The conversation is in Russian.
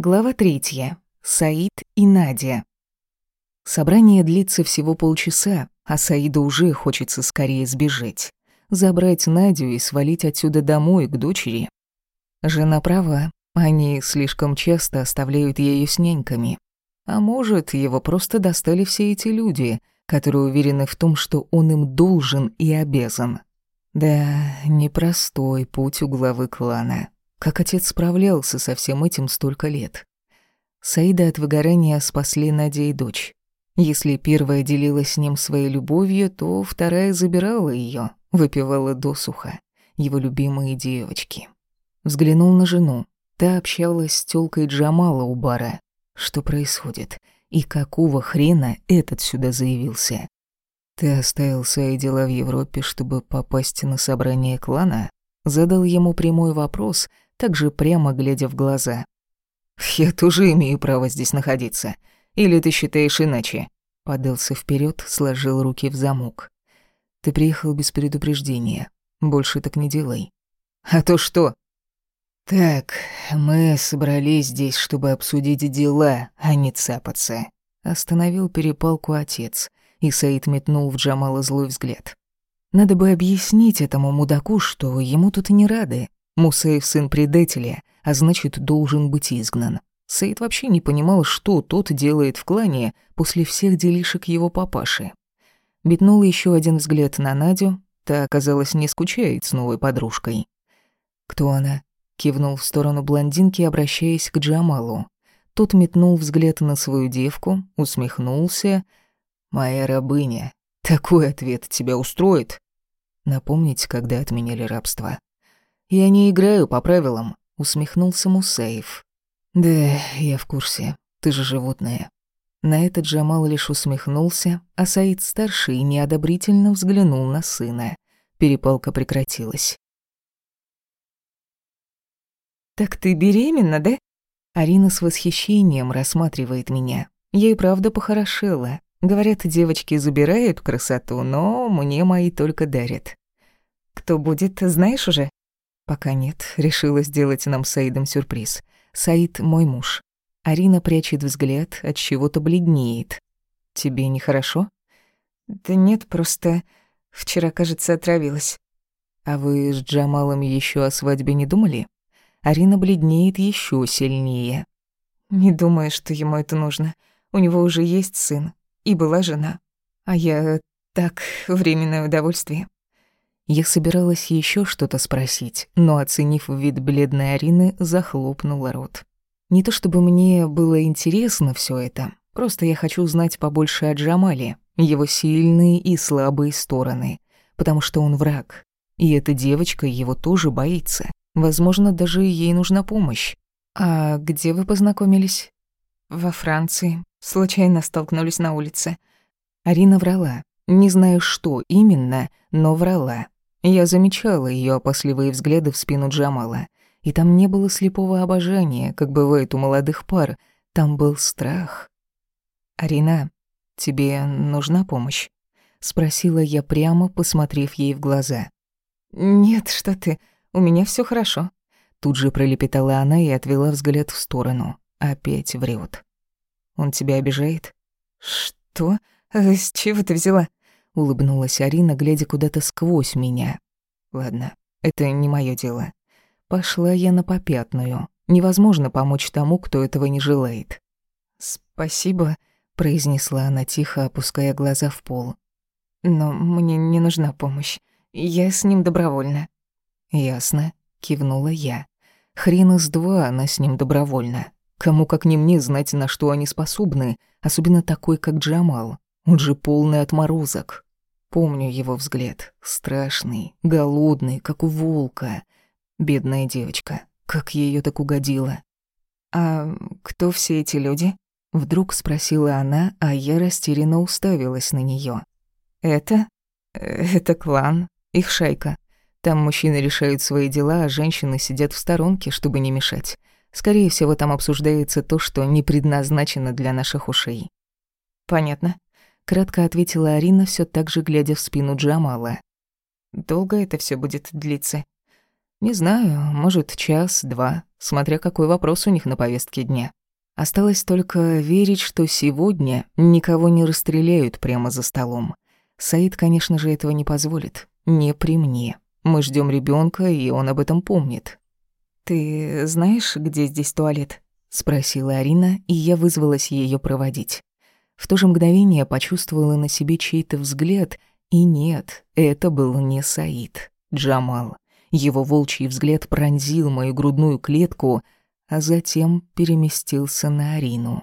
Глава третья. Саид и Надя. Собрание длится всего полчаса, а Саида уже хочется скорее сбежать. Забрать Надю и свалить отсюда домой, к дочери. Жена права, они слишком часто оставляют ее с няньками. А может, его просто достали все эти люди, которые уверены в том, что он им должен и обязан. Да, непростой путь у главы клана. Как отец справлялся со всем этим столько лет? Саида от выгорания спасли Надя и дочь. Если первая делила с ним своей любовью, то вторая забирала ее, выпивала досуха, его любимые девочки. Взглянул на жену. Та общалась с тёлкой Джамала у бара. Что происходит? И какого хрена этот сюда заявился? Ты оставил свои дела в Европе, чтобы попасть на собрание клана? Задал ему прямой вопрос, также прямо глядя в глаза. «Я тоже имею право здесь находиться. Или ты считаешь иначе?» Подался вперед, сложил руки в замок. «Ты приехал без предупреждения. Больше так не делай». «А то что?» «Так, мы собрались здесь, чтобы обсудить дела, а не цапаться». Остановил перепалку отец, и Саид метнул в Джамала злой взгляд. «Надо бы объяснить этому мудаку, что ему тут не рады. Мусаев сын предателя, а значит, должен быть изгнан. Саид вообще не понимал, что тот делает в клане после всех делишек его папаши. Битнул еще один взгляд на Надю, та, оказалось, не скучает с новой подружкой. «Кто она?» — кивнул в сторону блондинки, обращаясь к Джамалу. Тот метнул взгляд на свою девку, усмехнулся. «Моя рабыня. Такой ответ тебя устроит?» Напомнить, когда отменяли рабство. «Я не играю по правилам», — усмехнулся Мусаев. «Да, я в курсе. Ты же животное». На этот Джамал лишь усмехнулся, а Саид-старший неодобрительно взглянул на сына. Перепалка прекратилась. «Так ты беременна, да?» Арина с восхищением рассматривает меня. Я и правда похорошела. Говорят, девочки забирают красоту, но мне мои только дарят. «Кто будет, знаешь уже?» Пока нет, решила сделать нам с Саидом сюрприз. Саид мой муж. Арина прячет взгляд, от чего-то бледнеет. Тебе нехорошо? Да нет, просто вчера, кажется, отравилась. А вы с Джамалом еще о свадьбе не думали? Арина бледнеет еще сильнее. Не думаю, что ему это нужно. У него уже есть сын и была жена. А я так временное удовольствие. Я собиралась еще что-то спросить, но, оценив вид бледной Арины, захлопнула рот. Не то чтобы мне было интересно все это, просто я хочу узнать побольше о Джамале, его сильные и слабые стороны, потому что он враг. И эта девочка его тоже боится. Возможно, даже ей нужна помощь. «А где вы познакомились?» «Во Франции. Случайно столкнулись на улице». Арина врала. Не знаю, что именно, но врала. Я замечала ее опасливые взгляды в спину Джамала, и там не было слепого обожания, как бывает у молодых пар, там был страх. «Арина, тебе нужна помощь?» — спросила я прямо, посмотрев ей в глаза. «Нет, что ты, у меня все хорошо». Тут же пролепетала она и отвела взгляд в сторону. Опять врет. «Он тебя обижает?» «Что? С чего ты взяла?» Улыбнулась Арина, глядя куда-то сквозь меня. Ладно, это не мое дело. Пошла я на попятную. Невозможно помочь тому, кто этого не желает. Спасибо, произнесла она тихо, опуская глаза в пол. Но мне не нужна помощь. Я с ним добровольно. Ясно, кивнула я. Хрен из два она с ним добровольно. Кому как не мне знать, на что они способны, особенно такой, как Джамал. Он же полный отморозок. Помню его взгляд. Страшный, голодный, как у волка. Бедная девочка. Как ее так угодила. «А кто все эти люди?» Вдруг спросила она, а я растерянно уставилась на нее. «Это? Это клан, их шайка. Там мужчины решают свои дела, а женщины сидят в сторонке, чтобы не мешать. Скорее всего, там обсуждается то, что не предназначено для наших ушей». «Понятно. Кратко ответила Арина, все так же глядя в спину Джамала. «Долго это все будет длиться?» Не знаю, может, час-два, смотря какой вопрос у них на повестке дня. Осталось только верить, что сегодня никого не расстреляют прямо за столом. Саид, конечно же, этого не позволит. Не при мне. Мы ждем ребенка, и он об этом помнит. «Ты знаешь, где здесь туалет?» — спросила Арина, и я вызвалась ее проводить. В то же мгновение почувствовала на себе чей-то взгляд, и нет, это был не Саид, Джамал. Его волчий взгляд пронзил мою грудную клетку, а затем переместился на Арину.